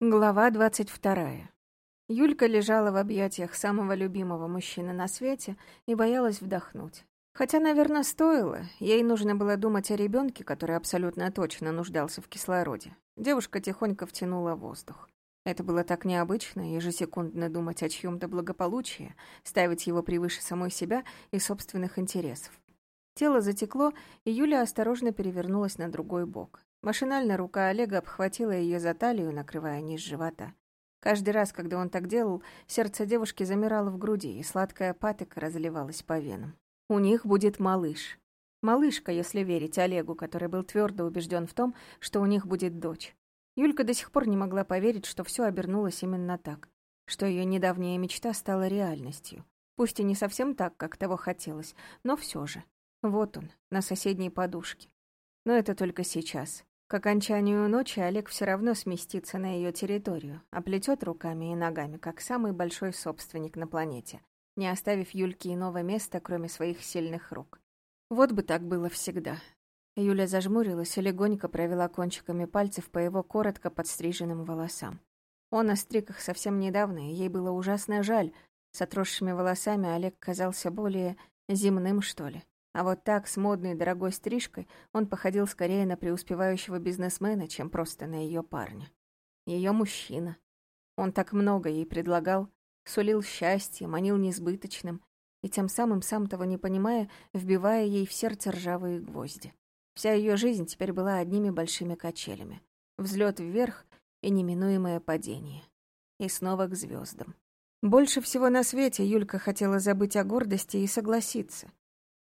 Глава двадцать вторая. Юлька лежала в объятиях самого любимого мужчины на свете и боялась вдохнуть. Хотя, наверное, стоило. Ей нужно было думать о ребенке, который абсолютно точно нуждался в кислороде. Девушка тихонько втянула воздух. Это было так необычно, ежесекундно думать о чьем-то благополучии, ставить его превыше самой себя и собственных интересов. Тело затекло, и Юля осторожно перевернулась на другой бок. Машинально рука Олега обхватила ее за талию, накрывая низ живота. Каждый раз, когда он так делал, сердце девушки замирало в груди, и сладкая патока разливалась по венам. У них будет малыш. Малышка, если верить Олегу, который был твердо убежден в том, что у них будет дочь. Юлька до сих пор не могла поверить, что все обернулось именно так, что ее недавняя мечта стала реальностью. Пусть и не совсем так, как того хотелось, но все же. Вот он, на соседней подушке. Но это только сейчас. К окончанию ночи Олег все равно сместится на ее территорию, оплетет руками и ногами, как самый большой собственник на планете, не оставив Юльке иного места, кроме своих сильных рук. Вот бы так было всегда. Юля зажмурилась и легонько провела кончиками пальцев по его коротко подстриженным волосам. Он остриг их совсем недавно, и ей было ужасно жаль. С отросшими волосами Олег казался более земным, что ли. А вот так, с модной дорогой стрижкой, он походил скорее на преуспевающего бизнесмена, чем просто на ее парня. Ее мужчина. Он так много ей предлагал, сулил счастье, манил несбыточным, и тем самым, сам того не понимая, вбивая ей в сердце ржавые гвозди. Вся ее жизнь теперь была одними большими качелями. Взлет вверх и неминуемое падение. И снова к звездам. Больше всего на свете Юлька хотела забыть о гордости и согласиться.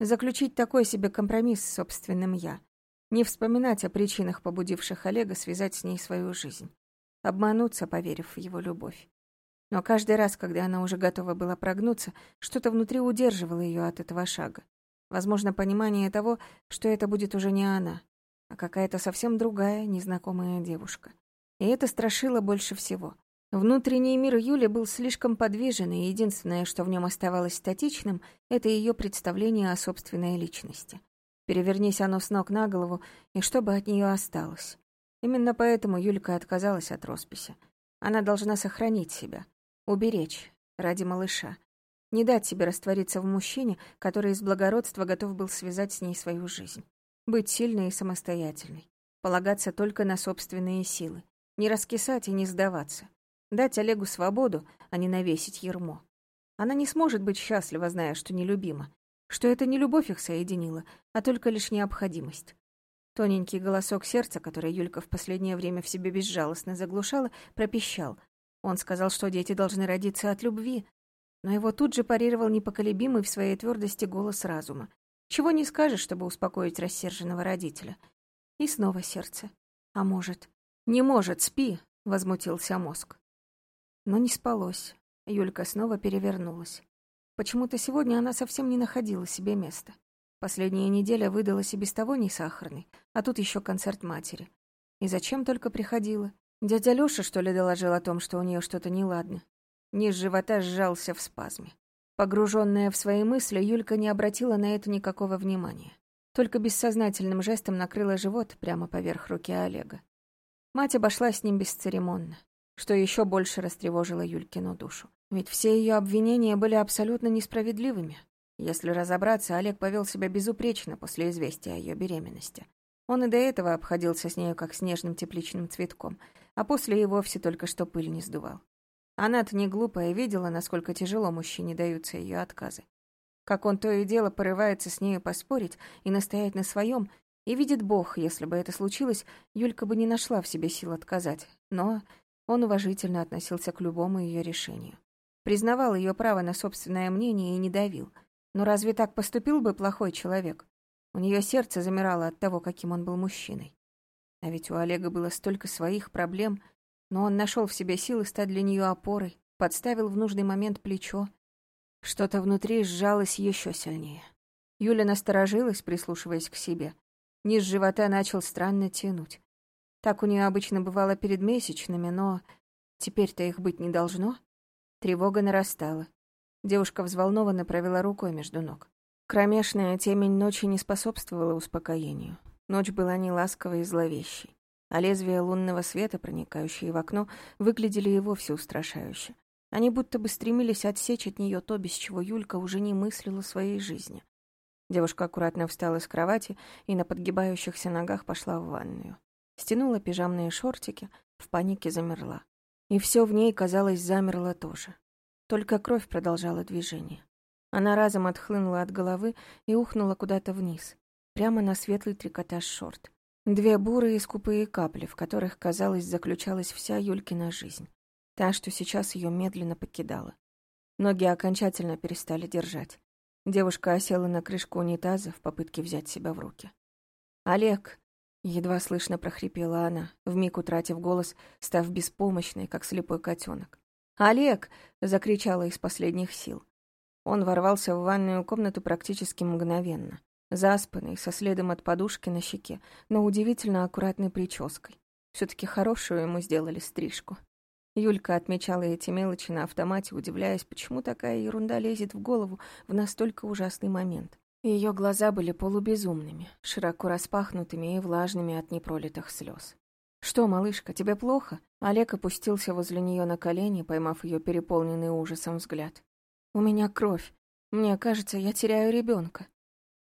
Заключить такой себе компромисс с собственным «я». Не вспоминать о причинах, побудивших Олега связать с ней свою жизнь. Обмануться, поверив в его любовь. Но каждый раз, когда она уже готова была прогнуться, что-то внутри удерживало ее от этого шага. Возможно, понимание того, что это будет уже не она, а какая-то совсем другая, незнакомая девушка. И это страшило больше всего. Внутренний мир Юли был слишком подвижен, и единственное, что в нем оставалось статичным, это ее представление о собственной личности. Перевернись оно с ног на голову, и что бы от нее осталось? Именно поэтому Юлька отказалась от росписи. Она должна сохранить себя, уберечь ради малыша, не дать себе раствориться в мужчине, который из благородства готов был связать с ней свою жизнь. Быть сильной и самостоятельной, полагаться только на собственные силы, не раскисать и не сдаваться. Дать Олегу свободу, а не навесить ермо. Она не сможет быть счастлива, зная, что нелюбима, что это не любовь их соединила, а только лишь необходимость. Тоненький голосок сердца, который Юлька в последнее время в себе безжалостно заглушала, пропищал. Он сказал, что дети должны родиться от любви, но его тут же парировал непоколебимый в своей твердости голос разума. Чего не скажешь, чтобы успокоить рассерженного родителя. И снова сердце. А может... «Не может, спи!» — возмутился мозг. Но не спалось. Юлька снова перевернулась. Почему-то сегодня она совсем не находила себе места. Последняя неделя выдалась и без того не сахарной, а тут еще концерт матери. И зачем только приходила? Дядя Лёша, что ли, доложил о том, что у нее что-то неладно? Низ живота сжался в спазме. Погруженная в свои мысли, Юлька не обратила на это никакого внимания. Только бессознательным жестом накрыла живот прямо поверх руки Олега. Мать обошла с ним бесцеремонно что еще больше растревожило Юлькину душу. Ведь все ее обвинения были абсолютно несправедливыми. Если разобраться, Олег повел себя безупречно после известия о ее беременности. Он и до этого обходился с нею как с нежным тепличным цветком, а после и вовсе только что пыль не сдувал. Она-то не глупая видела, насколько тяжело мужчине даются ее отказы. Как он то и дело порывается с нею поспорить и настоять на своем, и видит Бог, если бы это случилось, Юлька бы не нашла в себе сил отказать. Но он уважительно относился к любому ее решению. Признавал ее право на собственное мнение и не давил. Но разве так поступил бы плохой человек? У нее сердце замирало от того, каким он был мужчиной. А ведь у Олега было столько своих проблем, но он нашел в себе силы стать для нее опорой, подставил в нужный момент плечо. Что-то внутри сжалось еще сильнее. Юля насторожилась, прислушиваясь к себе. Низ живота начал странно тянуть. Так у нее обычно бывало перед месячными, но теперь-то их быть не должно. Тревога нарастала. Девушка взволнованно провела рукой между ног. Кромешная темень ночи не способствовала успокоению. Ночь была не ласковой и зловещей. а лезвия лунного света, проникающие в окно, выглядели и вовсе устрашающе. Они будто бы стремились отсечь от нее то, без чего Юлька уже не мыслила своей жизни. Девушка аккуратно встала с кровати и на подгибающихся ногах пошла в ванную. Стянула пижамные шортики, в панике замерла. И все в ней, казалось, замерло тоже. Только кровь продолжала движение. Она разом отхлынула от головы и ухнула куда-то вниз, прямо на светлый трикотаж шорт. Две бурые скупые капли, в которых, казалось, заключалась вся Юлькина жизнь. Та, что сейчас ее медленно покидала. Ноги окончательно перестали держать. Девушка осела на крышку унитаза в попытке взять себя в руки. «Олег!» — едва слышно прохрипела она, вмиг утратив голос, став беспомощной, как слепой котенок. «Олег!» — закричала из последних сил. Он ворвался в ванную комнату практически мгновенно, заспанный, со следом от подушки на щеке, но удивительно аккуратной прической. все таки хорошую ему сделали стрижку. Юлька отмечала эти мелочи на автомате, удивляясь, почему такая ерунда лезет в голову в настолько ужасный момент. Ее глаза были полубезумными, широко распахнутыми и влажными от непролитых слез. «Что, малышка, тебе плохо?» Олег опустился возле нее на колени, поймав ее переполненный ужасом взгляд. «У меня кровь. Мне кажется, я теряю ребенка.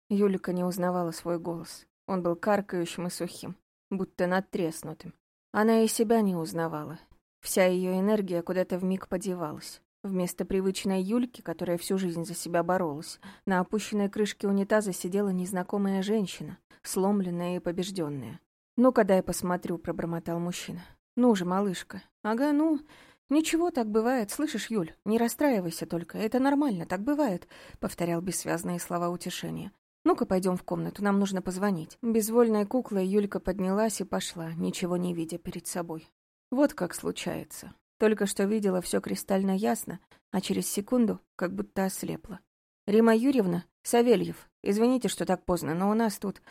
Юлика не узнавала свой голос. Он был каркающим и сухим, будто надтреснутым. Она и себя не узнавала. Вся ее энергия куда-то вмиг подевалась. Вместо привычной Юльки, которая всю жизнь за себя боролась, на опущенной крышке унитаза сидела незнакомая женщина, сломленная и побежденная. «Ну-ка, дай посмотрю», — пробормотал мужчина. «Ну же, малышка». «Ага, ну...» «Ничего, так бывает. Слышишь, Юль, не расстраивайся только. Это нормально, так бывает», — повторял бессвязные слова утешения. «Ну-ка, пойдем в комнату, нам нужно позвонить». Безвольной куклой Юлька поднялась и пошла, ничего не видя перед собой. Вот как случается. Только что видела все кристально ясно, а через секунду как будто ослепла. «Рима Юрьевна? Савельев. Извините, что так поздно, но у нас тут...»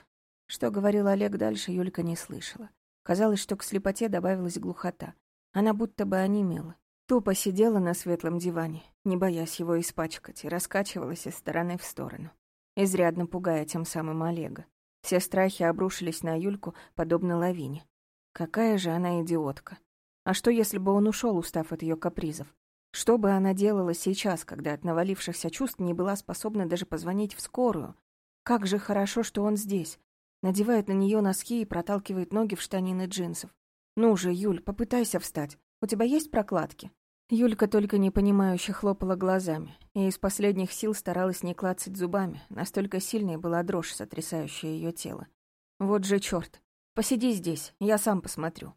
Что говорил Олег дальше, Юлька не слышала. Казалось, что к слепоте добавилась глухота. Она будто бы онемела. Тупо сидела на светлом диване, не боясь его испачкать, и раскачивалась из стороны в сторону, изрядно пугая тем самым Олега. Все страхи обрушились на Юльку, подобно лавине. Какая же она идиотка. А что, если бы он ушел, устав от ее капризов? Что бы она делала сейчас, когда от навалившихся чувств не была способна даже позвонить в скорую? Как же хорошо, что он здесь, надевает на нее носки и проталкивает ноги в штанины джинсов. «Ну же, Юль, попытайся встать. У тебя есть прокладки?» Юлька только непонимающе хлопала глазами и из последних сил старалась не клацать зубами, настолько сильной была дрожь, сотрясающая ее тело. «Вот же черт! Посиди здесь, я сам посмотрю».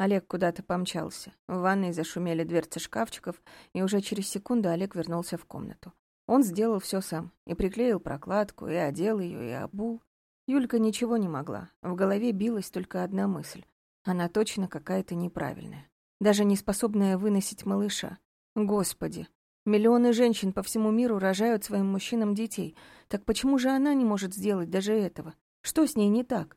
Олег куда-то помчался. В ванной зашумели дверцы шкафчиков, и уже через секунду Олег вернулся в комнату. Он сделал все сам, и приклеил прокладку, и одел ее, и обул. Юлька ничего не могла. В голове билась только одна мысль. Она точно какая-то неправильная. Даже не способная выносить малыша. Господи, миллионы женщин по всему миру рожают своим мужчинам детей. Так почему же она не может сделать даже этого? Что с ней не так?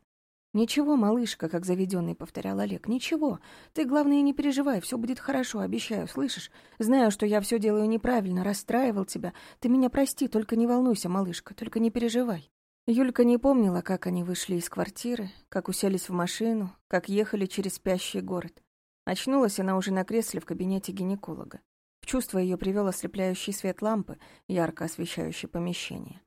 «Ничего, малышка», — как заведенный повторял Олег, — «ничего. Ты, главное, не переживай, все будет хорошо, обещаю, слышишь? Знаю, что я все делаю неправильно, расстраивал тебя. Ты меня прости, только не волнуйся, малышка, только не переживай». Юлька не помнила, как они вышли из квартиры, как уселись в машину, как ехали через спящий город. Очнулась она уже на кресле в кабинете гинеколога. В чувство ее привел ослепляющий свет лампы, ярко освещающий помещение.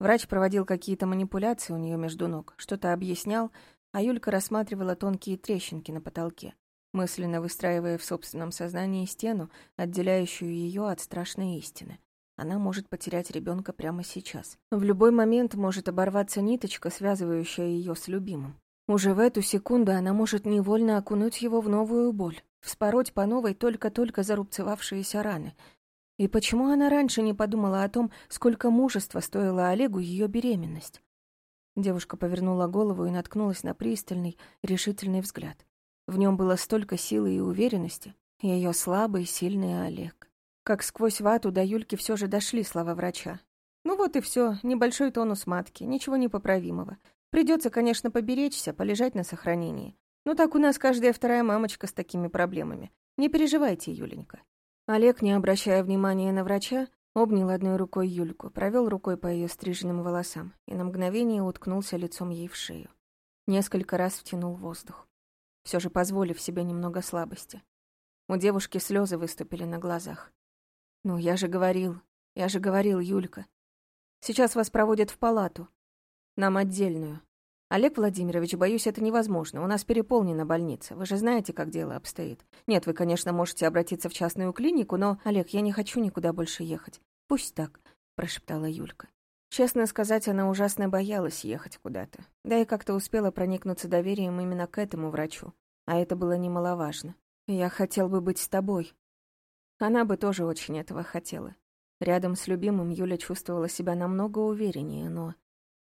Врач проводил какие-то манипуляции у нее между ног, что-то объяснял, а Юлька рассматривала тонкие трещинки на потолке, мысленно выстраивая в собственном сознании стену, отделяющую ее от страшной истины. Она может потерять ребенка прямо сейчас. В любой момент может оборваться ниточка, связывающая ее с любимым. Уже в эту секунду она может невольно окунуть его в новую боль, вспороть по новой только-только зарубцевавшиеся раны. И почему она раньше не подумала о том, сколько мужества стоила Олегу ее беременность? Девушка повернула голову и наткнулась на пристальный, решительный взгляд. В нем было столько силы и уверенности, ее слабый, сильный Олег. Как сквозь вату до Юльки все же дошли слова врача. Ну вот и все, небольшой тонус матки, ничего непоправимого. Придется, конечно, поберечься, полежать на сохранении. Ну так у нас каждая вторая мамочка с такими проблемами. Не переживайте, Юленька. Олег, не обращая внимания на врача, обнял одной рукой Юльку, провел рукой по ее стриженным волосам и на мгновение уткнулся лицом ей в шею. Несколько раз втянул воздух. все же позволив себе немного слабости. У девушки слезы выступили на глазах. «Ну, я же говорил, я же говорил, Юлька. Сейчас вас проводят в палату. Нам отдельную. Олег Владимирович, боюсь, это невозможно. У нас переполнена больница. Вы же знаете, как дело обстоит. Нет, вы, конечно, можете обратиться в частную клинику, но... Олег, я не хочу никуда больше ехать. Пусть так, прошептала Юлька. Честно сказать, она ужасно боялась ехать куда-то. Да и как-то успела проникнуться доверием именно к этому врачу. А это было немаловажно. Я хотел бы быть с тобой. Она бы тоже очень этого хотела. Рядом с любимым Юля чувствовала себя намного увереннее, но...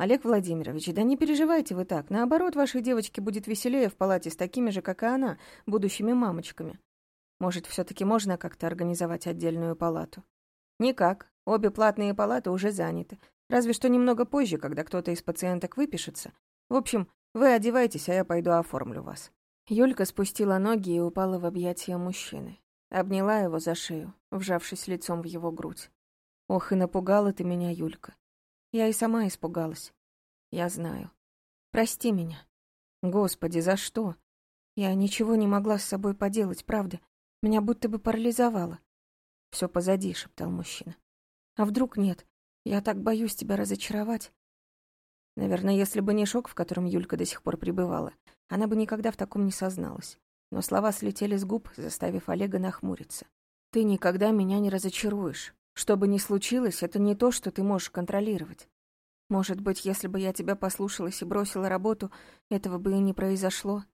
«Олег Владимирович, да не переживайте вы так. Наоборот, вашей девочке будет веселее в палате с такими же, как и она, будущими мамочками. Может, все таки можно как-то организовать отдельную палату?» «Никак. Обе платные палаты уже заняты. Разве что немного позже, когда кто-то из пациенток выпишется. В общем, вы одевайтесь, а я пойду оформлю вас». Юлька спустила ноги и упала в объятия мужчины. Обняла его за шею, вжавшись лицом в его грудь. «Ох, и напугала ты меня, Юлька. Я и сама испугалась. Я знаю. Прости меня. Господи, за что? Я ничего не могла с собой поделать, правда. Меня будто бы парализовало. Все позади, шептал мужчина. А вдруг нет? Я так боюсь тебя разочаровать. Наверное, если бы не шок, в котором Юлька до сих пор пребывала, она бы никогда в таком не созналась. Но слова слетели с губ, заставив Олега нахмуриться. «Ты никогда меня не разочаруешь. Что бы ни случилось, это не то, что ты можешь контролировать. Может быть, если бы я тебя послушалась и бросила работу, этого бы и не произошло.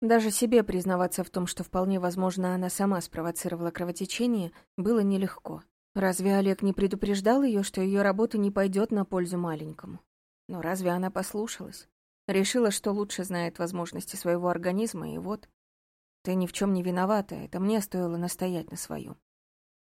Даже себе признаваться в том, что вполне возможно она сама спровоцировала кровотечение, было нелегко. Разве Олег не предупреждал ее, что ее работа не пойдет на пользу маленькому? Но разве она послушалась? Решила, что лучше знает возможности своего организма, и вот... Ты ни в чем не виновата, это мне стоило настоять на своем.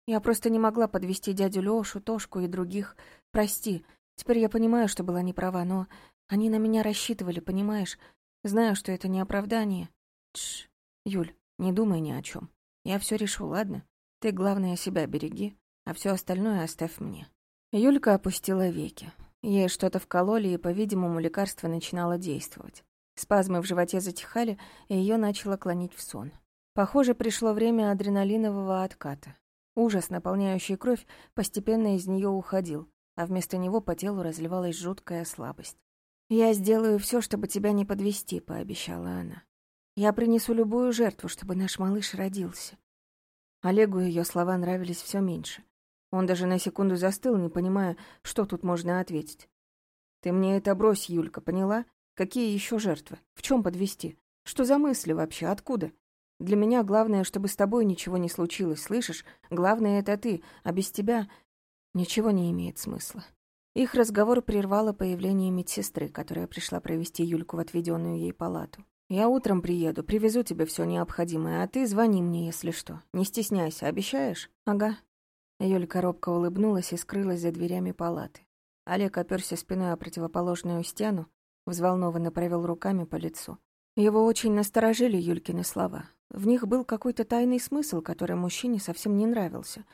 Я просто не могла подвести дядю Лёшу, Тошку и других. Прости. Теперь я понимаю, что была неправа, но они на меня рассчитывали, понимаешь? Знаю, что это не оправдание. Тш, Юль, не думай ни о чем. Я все решу, ладно? Ты, главное, себя береги, а все остальное оставь мне. Юлька опустила веки. Ей что-то вкололи, и, по-видимому, лекарство начинало действовать. Спазмы в животе затихали, и ее начало клонить в сон. Похоже, пришло время адреналинового отката. Ужас, наполняющий кровь, постепенно из нее уходил, а вместо него по телу разливалась жуткая слабость. «Я сделаю все, чтобы тебя не подвести, пообещала она. «Я принесу любую жертву, чтобы наш малыш родился». Олегу ее слова нравились все меньше. Он даже на секунду застыл, не понимая, что тут можно ответить. «Ты мне это брось, Юлька, поняла? Какие еще жертвы? В чем подвести? Что за мысли вообще? Откуда? Для меня главное, чтобы с тобой ничего не случилось, слышишь? Главное — это ты, а без тебя ничего не имеет смысла». Их разговор прервало появление медсестры, которая пришла провести Юльку в отведенную ей палату. «Я утром приеду, привезу тебе все необходимое, а ты звони мне, если что. Не стесняйся, обещаешь?» «Ага». Юлька робко улыбнулась и скрылась за дверями палаты. Олег оперся спиной о противоположную стену, взволнованно провел руками по лицу. Его очень насторожили Юлькины слова. В них был какой-то тайный смысл, который мужчине совсем не нравился.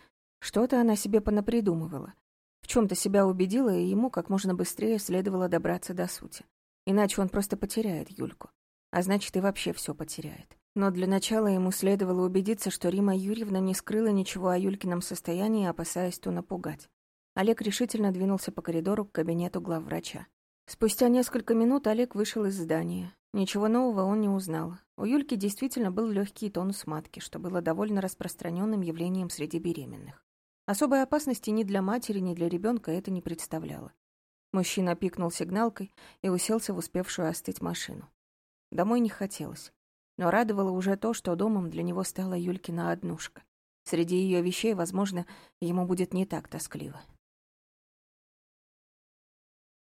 Что-то она себе понапридумывала. В чем-то себя убедила, и ему как можно быстрее следовало добраться до сути. Иначе он просто потеряет Юльку. А значит, и вообще все потеряет. Но для начала ему следовало убедиться, что Рима Юрьевна не скрыла ничего о Юлькином состоянии, опасаясь ту напугать. Олег решительно двинулся по коридору к кабинету главврача. Спустя несколько минут Олег вышел из здания. Ничего нового он не узнал. У Юльки действительно был легкий тонус матки, что было довольно распространенным явлением среди беременных. Особой опасности ни для матери, ни для ребенка это не представляло. Мужчина пикнул сигналкой и уселся в успевшую остыть машину. Домой не хотелось. Но радовало уже то, что домом для него стала Юлькина однушка. Среди ее вещей, возможно, ему будет не так тоскливо.